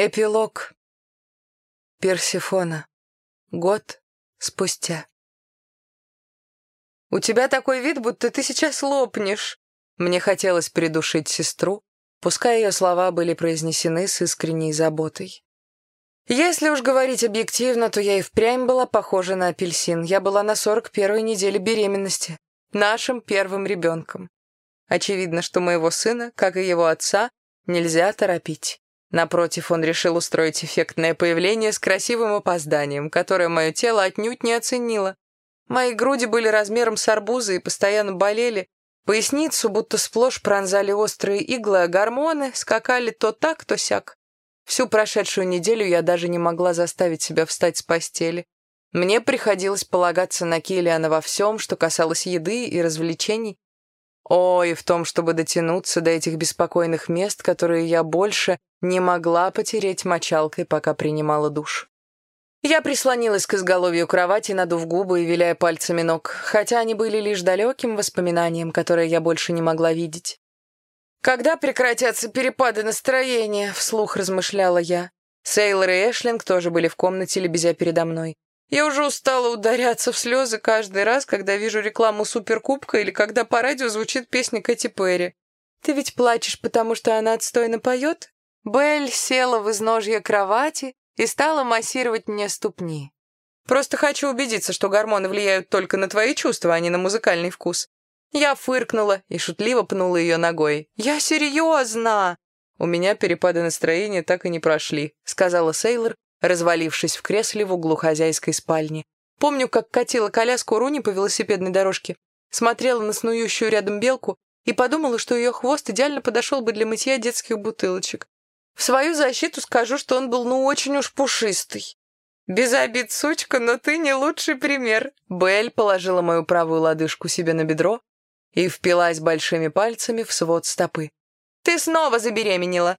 Эпилог. Персифона. Год спустя. «У тебя такой вид, будто ты сейчас лопнешь». Мне хотелось придушить сестру, пускай ее слова были произнесены с искренней заботой. Если уж говорить объективно, то я и впрямь была похожа на апельсин. Я была на 41-й неделе беременности, нашим первым ребенком. Очевидно, что моего сына, как и его отца, нельзя торопить. Напротив, он решил устроить эффектное появление с красивым опозданием, которое мое тело отнюдь не оценило. Мои груди были размером с арбуза и постоянно болели. Поясницу будто сплошь пронзали острые иглы, а гормоны скакали то так, то сяк. Всю прошедшую неделю я даже не могла заставить себя встать с постели. Мне приходилось полагаться на Киллиана во всем, что касалось еды и развлечений. О, и в том, чтобы дотянуться до этих беспокойных мест, которые я больше не могла потереть мочалкой, пока принимала душ. Я прислонилась к изголовью кровати, надув губы и виляя пальцами ног, хотя они были лишь далеким воспоминанием, которое я больше не могла видеть. «Когда прекратятся перепады настроения?» — вслух размышляла я. Сейлор и Эшлинг тоже были в комнате, лебезя передо мной. Я уже устала ударяться в слезы каждый раз, когда вижу рекламу Суперкубка или когда по радио звучит песня Кэти Перри. «Ты ведь плачешь, потому что она отстойно поет?» Белль села в изножье кровати и стала массировать мне ступни. «Просто хочу убедиться, что гормоны влияют только на твои чувства, а не на музыкальный вкус». Я фыркнула и шутливо пнула ее ногой. «Я серьезно!» «У меня перепады настроения так и не прошли», — сказала Сейлор, развалившись в кресле в углу хозяйской спальни. Помню, как катила коляску Руни по велосипедной дорожке, смотрела на снующую рядом белку и подумала, что ее хвост идеально подошел бы для мытья детских бутылочек. В свою защиту скажу, что он был ну очень уж пушистый. «Без обид, сучка, но ты не лучший пример». Белль положила мою правую лодыжку себе на бедро и впилась большими пальцами в свод стопы. «Ты снова забеременела.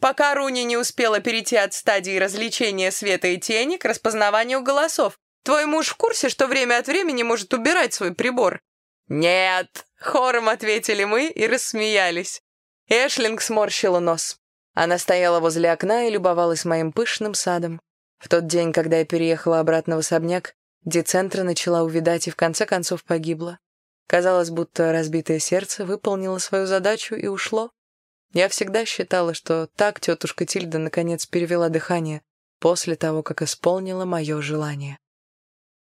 Пока Руни не успела перейти от стадии развлечения света и тени к распознаванию голосов. Твой муж в курсе, что время от времени может убирать свой прибор?» «Нет!» — хором ответили мы и рассмеялись. Эшлинг сморщила нос. Она стояла возле окна и любовалась моим пышным садом. В тот день, когда я переехала обратно в особняк, Децентра начала увидать и в конце концов погибла. Казалось, будто разбитое сердце выполнило свою задачу и ушло. Я всегда считала, что так тетушка Тильда наконец перевела дыхание после того, как исполнила мое желание.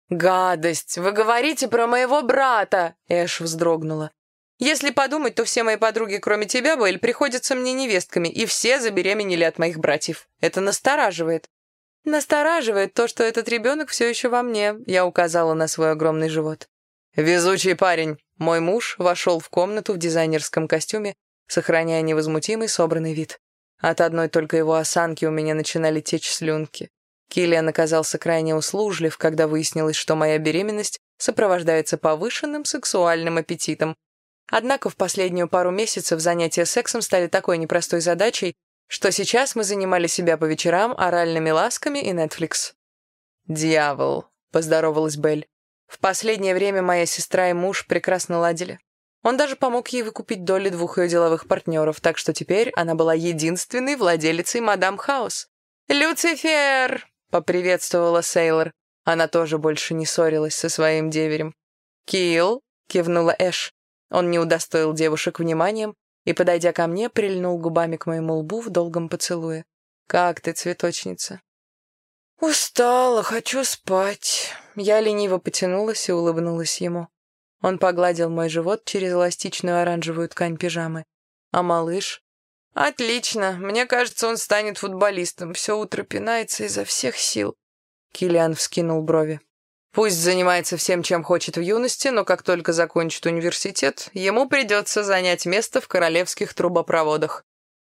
«Гадость! Вы говорите про моего брата!» Эш вздрогнула. «Если подумать, то все мои подруги, кроме тебя, Белль, приходятся мне невестками, и все забеременели от моих братьев. Это настораживает». «Настораживает то, что этот ребенок все еще во мне», — я указала на свой огромный живот. «Везучий парень!» Мой муж вошел в комнату в дизайнерском костюме сохраняя невозмутимый собранный вид. От одной только его осанки у меня начинали течь слюнки. Киллиан оказался крайне услужлив, когда выяснилось, что моя беременность сопровождается повышенным сексуальным аппетитом. Однако в последнюю пару месяцев занятия сексом стали такой непростой задачей, что сейчас мы занимали себя по вечерам оральными ласками и Netflix. «Дьявол», — поздоровалась Белль. «В последнее время моя сестра и муж прекрасно ладили. Он даже помог ей выкупить доли двух ее деловых партнеров, так что теперь она была единственной владелицей мадам Хаус. «Люцифер!» — поприветствовала Сейлор. Она тоже больше не ссорилась со своим деверем. «Килл!» — кивнула Эш. Он не удостоил девушек вниманием и, подойдя ко мне, прильнул губами к моему лбу в долгом поцелуе. «Как ты, цветочница?» «Устала, хочу спать». Я лениво потянулась и улыбнулась ему. Он погладил мой живот через эластичную оранжевую ткань пижамы. А малыш? Отлично. Мне кажется, он станет футболистом. Все утро пинается изо всех сил. Килиан вскинул брови. Пусть занимается всем, чем хочет в юности, но как только закончит университет, ему придется занять место в королевских трубопроводах.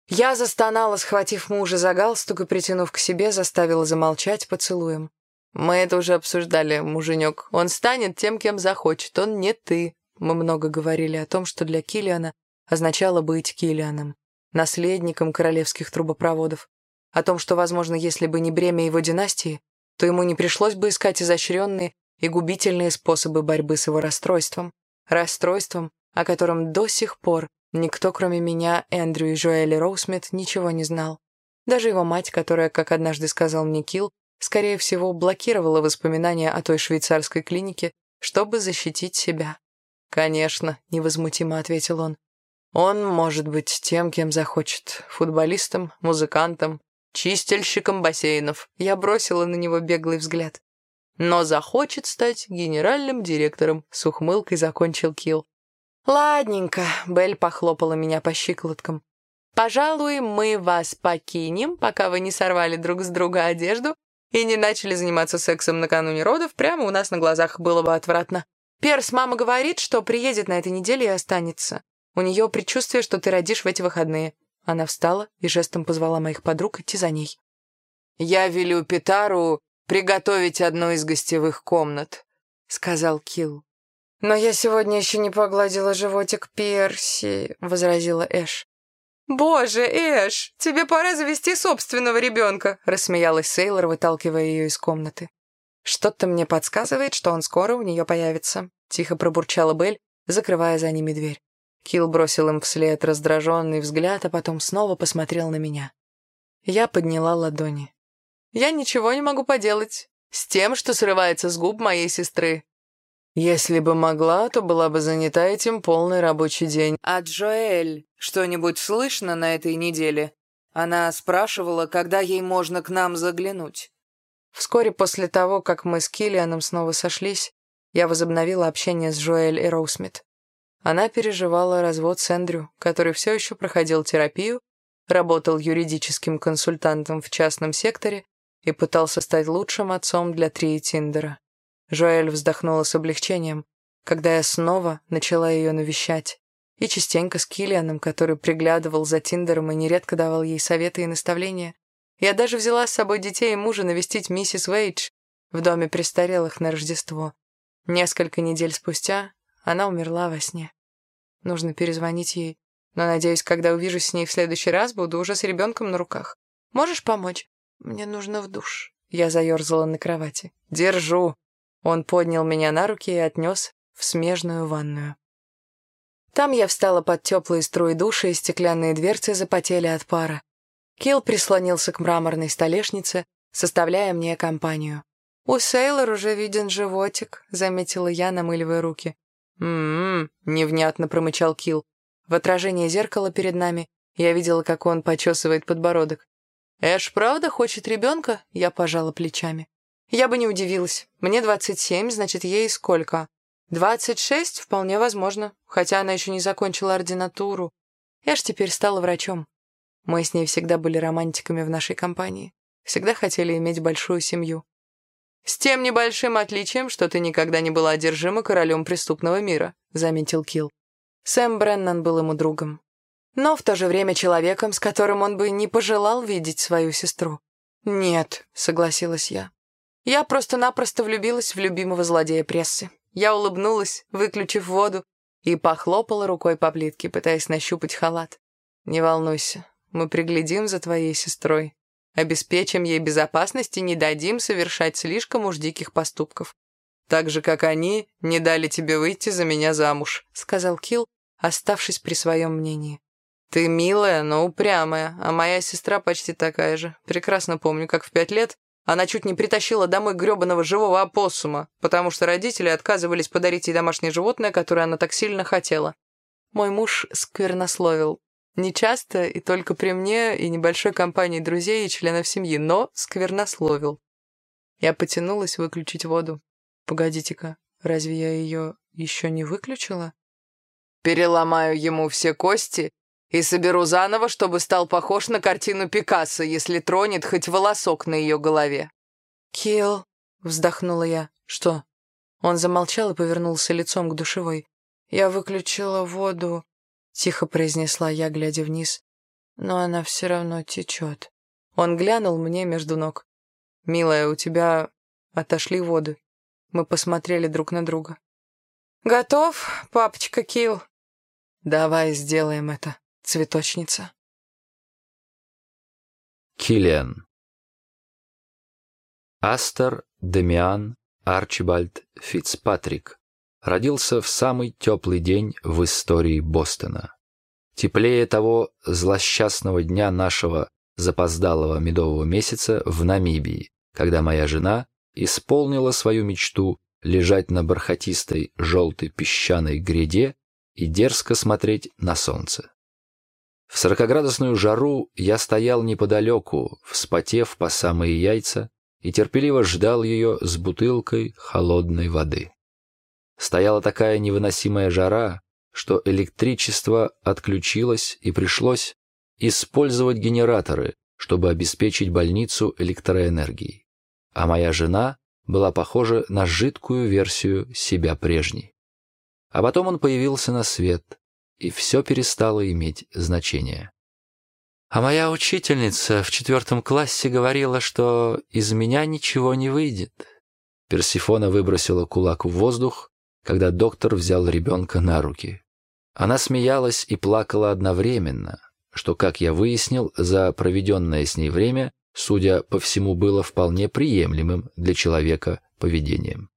Я застонала, схватив мужа за галстук и, притянув к себе, заставила замолчать поцелуем. «Мы это уже обсуждали, муженек. Он станет тем, кем захочет. Он не ты». Мы много говорили о том, что для Килиана означало быть Килианом, наследником королевских трубопроводов. О том, что, возможно, если бы не бремя его династии, то ему не пришлось бы искать изощренные и губительные способы борьбы с его расстройством. Расстройством, о котором до сих пор никто, кроме меня, Эндрю и Жоэли Роусмит, ничего не знал. Даже его мать, которая, как однажды сказал мне Килл, скорее всего, блокировала воспоминания о той швейцарской клинике, чтобы защитить себя. «Конечно», — невозмутимо ответил он. «Он может быть тем, кем захочет. Футболистом, музыкантом, чистильщиком бассейнов». Я бросила на него беглый взгляд. «Но захочет стать генеральным директором», — с ухмылкой закончил Килл. «Ладненько», — Белль похлопала меня по щиколоткам. «Пожалуй, мы вас покинем, пока вы не сорвали друг с друга одежду и не начали заниматься сексом накануне родов, прямо у нас на глазах было бы отвратно. Перс, мама говорит, что приедет на этой неделе и останется. У нее предчувствие, что ты родишь в эти выходные». Она встала и жестом позвала моих подруг идти за ней. «Я велю Петару приготовить одну из гостевых комнат», — сказал Килл. «Но я сегодня еще не погладила животик Перси», — возразила Эш. «Боже, Эш, тебе пора завести собственного ребенка», — рассмеялась Сейлор, выталкивая ее из комнаты. «Что-то мне подсказывает, что он скоро у нее появится», — тихо пробурчала Белль, закрывая за ними дверь. Килл бросил им вслед раздраженный взгляд, а потом снова посмотрел на меня. Я подняла ладони. «Я ничего не могу поделать с тем, что срывается с губ моей сестры. Если бы могла, то была бы занята этим полный рабочий день. А Джоэль, что-нибудь слышно на этой неделе? Она спрашивала, когда ей можно к нам заглянуть. Вскоре после того, как мы с Киллианом снова сошлись, я возобновила общение с Джоэль и Роусмит. Она переживала развод с Эндрю, который все еще проходил терапию, работал юридическим консультантом в частном секторе и пытался стать лучшим отцом для Трии Тиндера. Жоэль вздохнула с облегчением, когда я снова начала ее навещать. И частенько с Киллианом, который приглядывал за Тиндером и нередко давал ей советы и наставления. Я даже взяла с собой детей и мужа навестить миссис Вейдж в доме престарелых на Рождество. Несколько недель спустя она умерла во сне. Нужно перезвонить ей, но, надеюсь, когда увижусь с ней в следующий раз, буду уже с ребенком на руках. Можешь помочь? Мне нужно в душ. Я заерзала на кровати. Держу. Он поднял меня на руки и отнес в смежную ванную. Там я встала под теплые струи душа, и стеклянные дверцы запотели от пара. Килл прислонился к мраморной столешнице, составляя мне компанию. «У Сейлор уже виден животик», — заметила я, намыливая руки. «М-м-м», невнятно промычал Килл. В отражении зеркала перед нами я видела, как он почесывает подбородок. «Эш правда хочет ребенка?» — я пожала плечами. Я бы не удивилась. Мне 27, значит, ей сколько? 26? Вполне возможно, хотя она еще не закончила ординатуру. Ж теперь стала врачом. Мы с ней всегда были романтиками в нашей компании. Всегда хотели иметь большую семью. «С тем небольшим отличием, что ты никогда не была одержима королем преступного мира», — заметил Килл. Сэм Бреннан был ему другом. Но в то же время человеком, с которым он бы не пожелал видеть свою сестру. «Нет», — согласилась я. Я просто-напросто влюбилась в любимого злодея прессы. Я улыбнулась, выключив воду, и похлопала рукой по плитке, пытаясь нащупать халат. «Не волнуйся, мы приглядим за твоей сестрой. Обеспечим ей безопасность и не дадим совершать слишком уж диких поступков. Так же, как они не дали тебе выйти за меня замуж», — сказал Килл, оставшись при своем мнении. «Ты милая, но упрямая, а моя сестра почти такая же. Прекрасно помню, как в пять лет она чуть не притащила домой гребаного живого опоссума, потому что родители отказывались подарить ей домашнее животное, которое она так сильно хотела. Мой муж сквернословил. Не часто и только при мне и небольшой компании друзей и членов семьи, но сквернословил. Я потянулась выключить воду. Погодите-ка, разве я ее еще не выключила? Переломаю ему все кости и соберу заново, чтобы стал похож на картину Пикассо, если тронет хоть волосок на ее голове». «Килл», — вздохнула я. «Что?» Он замолчал и повернулся лицом к душевой. «Я выключила воду», — тихо произнесла я, глядя вниз. «Но она все равно течет». Он глянул мне между ног. «Милая, у тебя отошли воды». Мы посмотрели друг на друга. «Готов, папочка Килл?» «Давай сделаем это» цветочница. Киллиан Астер Демиан Арчибальд Фицпатрик родился в самый теплый день в истории Бостона. Теплее того злосчастного дня нашего запоздалого медового месяца в Намибии, когда моя жена исполнила свою мечту лежать на бархатистой желтой песчаной гряде и дерзко смотреть на солнце. В сорокоградусную жару я стоял неподалеку, вспотев по самые яйца, и терпеливо ждал ее с бутылкой холодной воды. Стояла такая невыносимая жара, что электричество отключилось и пришлось использовать генераторы, чтобы обеспечить больницу электроэнергией. А моя жена была похожа на жидкую версию себя прежней. А потом он появился на свет, и все перестало иметь значение. А моя учительница в четвертом классе говорила, что из меня ничего не выйдет. Персифона выбросила кулак в воздух, когда доктор взял ребенка на руки. Она смеялась и плакала одновременно, что, как я выяснил, за проведенное с ней время, судя по всему, было вполне приемлемым для человека поведением.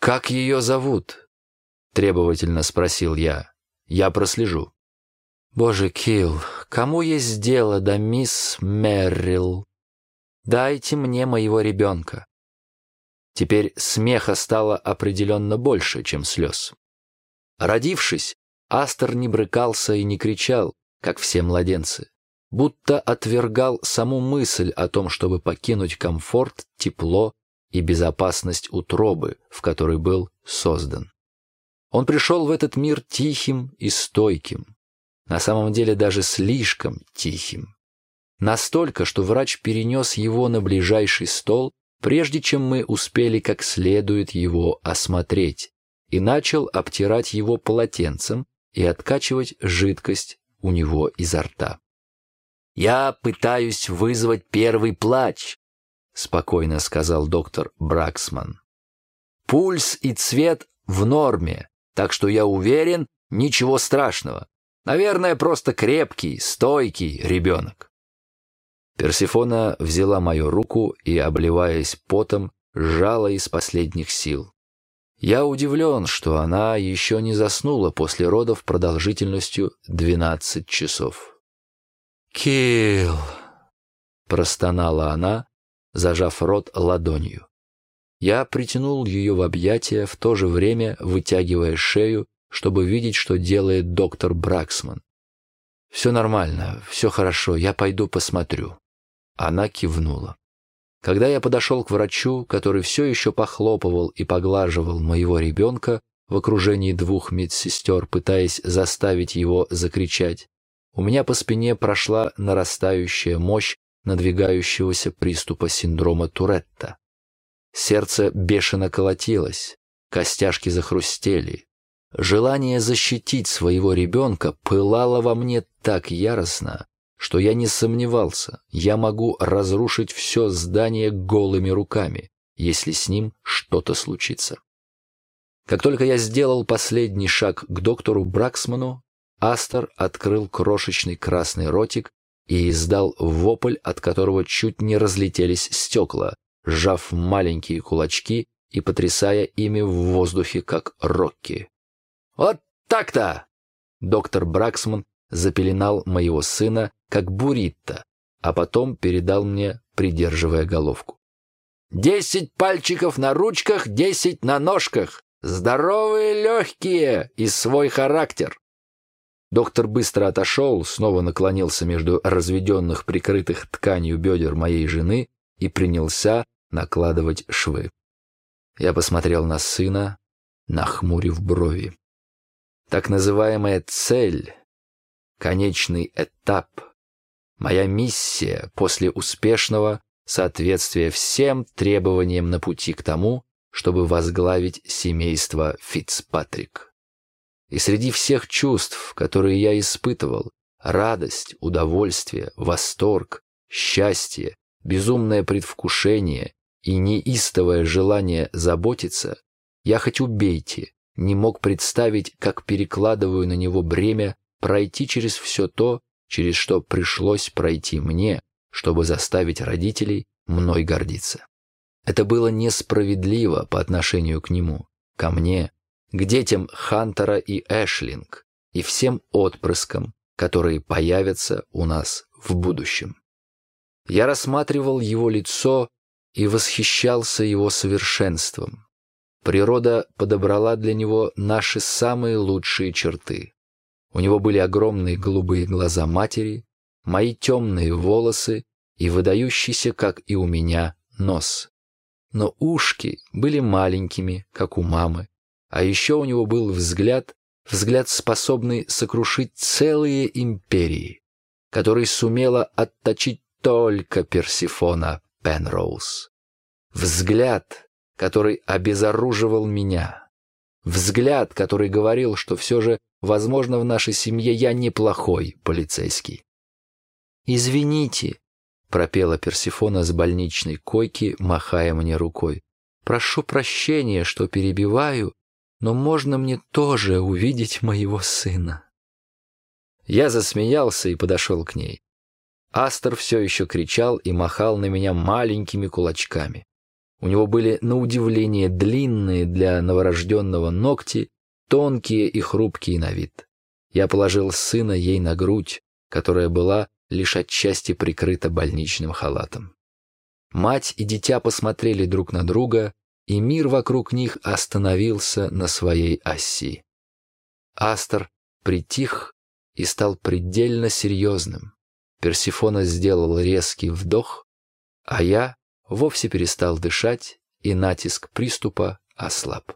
«Как ее зовут?» — требовательно спросил я. «Я прослежу». «Боже, Килл, кому есть дело до мисс Меррилл? Дайте мне моего ребенка». Теперь смеха стало определенно больше, чем слез. Родившись, Астер не брыкался и не кричал, как все младенцы, будто отвергал саму мысль о том, чтобы покинуть комфорт, тепло и безопасность утробы, в которой был создан. Он пришел в этот мир тихим и стойким, на самом деле даже слишком тихим. Настолько, что врач перенес его на ближайший стол, прежде чем мы успели как следует его осмотреть, и начал обтирать его полотенцем и откачивать жидкость у него изо рта. «Я пытаюсь вызвать первый плач», — спокойно сказал доктор Браксман. «Пульс и цвет в норме, так что я уверен, ничего страшного. Наверное, просто крепкий, стойкий ребенок». Персифона взяла мою руку и, обливаясь потом, сжала из последних сил. Я удивлен, что она еще не заснула после родов продолжительностью 12 часов. «Килл!» — простонала она, зажав рот ладонью. Я притянул ее в объятия, в то же время вытягивая шею, чтобы видеть, что делает доктор Браксман. «Все нормально, все хорошо, я пойду посмотрю». Она кивнула. Когда я подошел к врачу, который все еще похлопывал и поглаживал моего ребенка в окружении двух медсестер, пытаясь заставить его закричать, у меня по спине прошла нарастающая мощь надвигающегося приступа синдрома Туретта. Сердце бешено колотилось, костяшки захрустели. Желание защитить своего ребенка пылало во мне так яростно, что я не сомневался, я могу разрушить все здание голыми руками, если с ним что-то случится. Как только я сделал последний шаг к доктору Браксману, Астер открыл крошечный красный ротик и издал вопль, от которого чуть не разлетелись стекла, сжав маленькие кулачки и потрясая ими в воздухе, как рокки. «Вот так-то!» Доктор Браксман запеленал моего сына, как буритта, а потом передал мне, придерживая головку. «Десять пальчиков на ручках, десять на ножках! Здоровые легкие и свой характер!» Доктор быстро отошел, снова наклонился между разведенных, прикрытых тканью бедер моей жены и принялся накладывать швы. Я посмотрел на сына, нахмурив брови. Так называемая цель конечный этап, моя миссия после успешного соответствия всем требованиям на пути к тому, чтобы возглавить семейство Фицпатрик. И среди всех чувств, которые я испытывал, радость, удовольствие, восторг, счастье, безумное предвкушение и неистовое желание заботиться, я хоть убейте, не мог представить, как перекладываю на него бремя пройти через все то, через что пришлось пройти мне, чтобы заставить родителей мной гордиться. Это было несправедливо по отношению к нему, ко мне, к детям Хантера и Эшлинг и всем отпрыскам, которые появятся у нас в будущем. Я рассматривал его лицо и восхищался его совершенством. Природа подобрала для него наши самые лучшие черты. У него были огромные голубые глаза матери, мои темные волосы и выдающийся, как и у меня, нос. Но ушки были маленькими, как у мамы, а еще у него был взгляд, взгляд, способный сокрушить целые империи, который сумела отточить только Персифона Пенроуз. Взгляд, который обезоруживал меня. Взгляд, который говорил, что все же, возможно, в нашей семье я неплохой полицейский. «Извините», — пропела Персифона с больничной койки, махая мне рукой. «Прошу прощения, что перебиваю, но можно мне тоже увидеть моего сына?» Я засмеялся и подошел к ней. Астер все еще кричал и махал на меня маленькими кулачками. У него были, на удивление, длинные для новорожденного ногти, тонкие и хрупкие на вид. Я положил сына ей на грудь, которая была лишь отчасти прикрыта больничным халатом. Мать и дитя посмотрели друг на друга, и мир вокруг них остановился на своей оси. Астер притих и стал предельно серьезным. Персифона сделал резкий вдох, а я вовсе перестал дышать, и натиск приступа ослаб.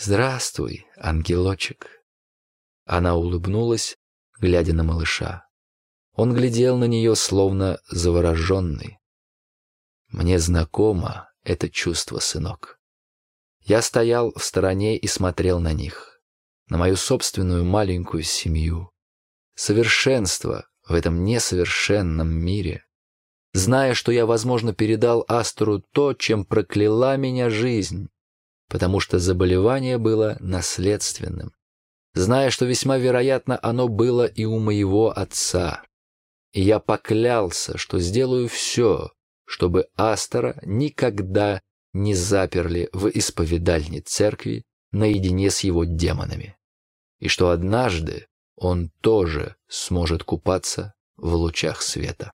«Здравствуй, ангелочек!» Она улыбнулась, глядя на малыша. Он глядел на нее, словно завороженный. «Мне знакомо это чувство, сынок. Я стоял в стороне и смотрел на них, на мою собственную маленькую семью. Совершенство в этом несовершенном мире. Зная, что я, возможно, передал Астру то, чем прокляла меня жизнь, потому что заболевание было наследственным. Зная, что весьма вероятно оно было и у моего отца. И я поклялся, что сделаю все, чтобы Астора никогда не заперли в исповедальне церкви наедине с его демонами. И что однажды он тоже сможет купаться в лучах света.